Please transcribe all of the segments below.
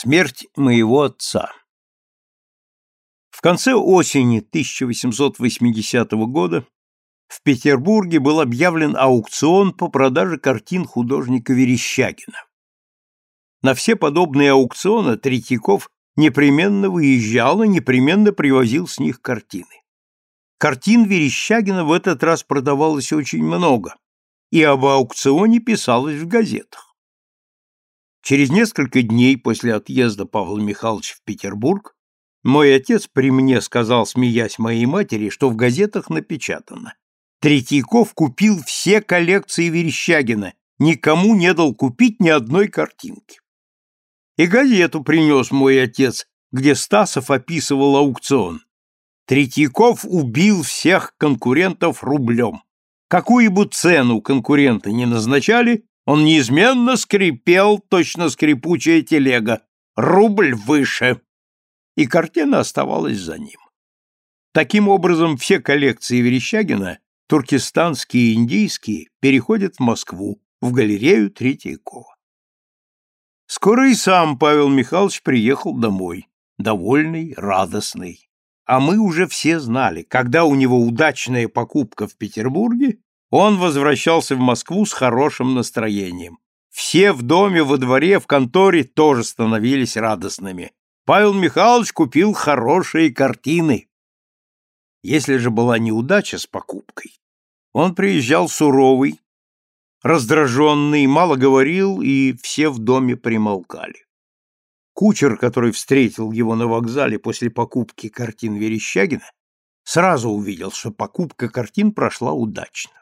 Смерть моего отца. В конце осени 1880 года в Петербурге был объявлен аукцион по продаже картин художника Верещагина. На все подобные аукционы Третьяков непременно выезжал и непременно привозил с них картины. Картин Верещагина в этот раз продавалось очень много, и об аукционе писалось в газетах. Через несколько дней после отъезда Павла Михайловича в Петербург мой отец при мне сказал, смеясь моей матери, что в газетах напечатано. Третьяков купил все коллекции Верещагина, никому не дал купить ни одной картинки. И газету принес мой отец, где Стасов описывал аукцион. Третьяков убил всех конкурентов рублем. Какую бы цену конкуренты не назначали, он неизменно скрипел, точно скрипучая телега, рубль выше, и картина оставалась за ним. Таким образом, все коллекции Верещагина, туркестанские и индийские, переходят в Москву, в галерею Третьякова. Скоро и сам Павел Михайлович приехал домой, довольный, радостный. А мы уже все знали, когда у него удачная покупка в Петербурге, он возвращался в Москву с хорошим настроением. Все в доме, во дворе, в конторе тоже становились радостными. Павел Михайлович купил хорошие картины. Если же была неудача с покупкой, он приезжал суровый, раздраженный, мало говорил, и все в доме примолкали. Кучер, который встретил его на вокзале после покупки картин Верещагина, сразу увидел, что покупка картин прошла удачно.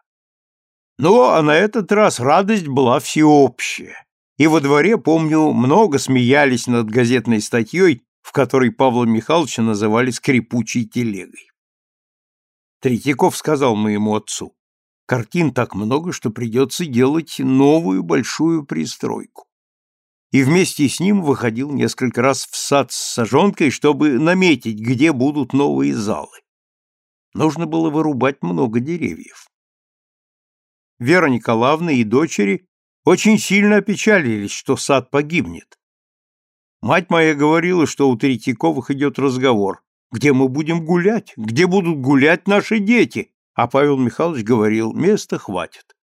Но а на этот раз радость была всеобщая. И во дворе, помню, много смеялись над газетной статьей, в которой Павла Михайловича называли скрипучей телегой. Третьяков сказал моему отцу, картин так много, что придется делать новую большую пристройку. И вместе с ним выходил несколько раз в сад с сажонкой, чтобы наметить, где будут новые залы. Нужно было вырубать много деревьев. Вера Николаевна и дочери очень сильно опечалились, что сад погибнет. Мать моя говорила, что у Третьяковых идет разговор, где мы будем гулять, где будут гулять наши дети, а Павел Михайлович говорил, места хватит.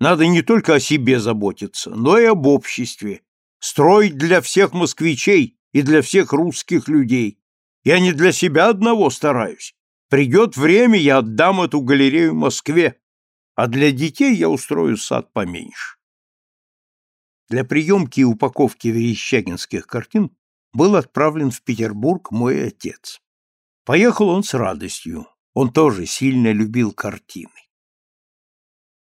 Надо не только о себе заботиться, но и об обществе, строить для всех москвичей и для всех русских людей. Я не для себя одного стараюсь. Придет время, я отдам эту галерею Москве, а для детей я устрою сад поменьше. Для приемки и упаковки верещагинских картин был отправлен в Петербург мой отец. Поехал он с радостью, он тоже сильно любил картины.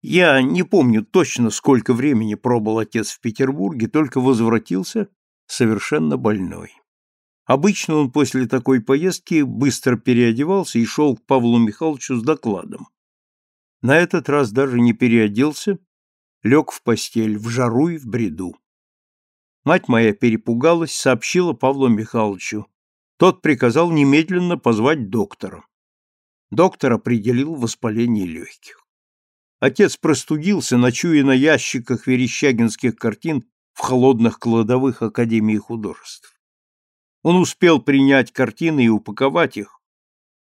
Я не помню точно, сколько времени пробыл отец в Петербурге, только возвратился совершенно больной. Обычно он после такой поездки быстро переодевался и шел к Павлу Михайловичу с докладом. На этот раз даже не переоделся, лег в постель, в жару и в бреду. Мать моя перепугалась, сообщила Павлу Михайловичу. Тот приказал немедленно позвать доктора. Доктор определил воспаление легких. Отец простудился, ночуя на ящиках верещагинских картин в холодных кладовых Академии художеств. Он успел принять картины и упаковать их,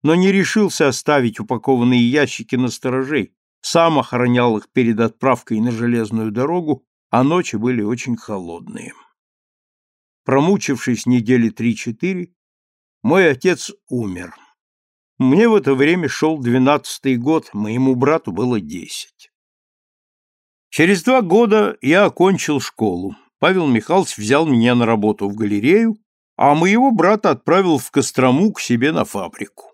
но не решился оставить упакованные ящики на сторожей, сам охранял их перед отправкой на железную дорогу, а ночи были очень холодные. Промучившись недели три-четыре, мой отец умер. Мне в это время шел двенадцатый год, моему брату было десять. Через два года я окончил школу. Павел Михайлович взял меня на работу в галерею, а моего брата отправил в Кострому к себе на фабрику.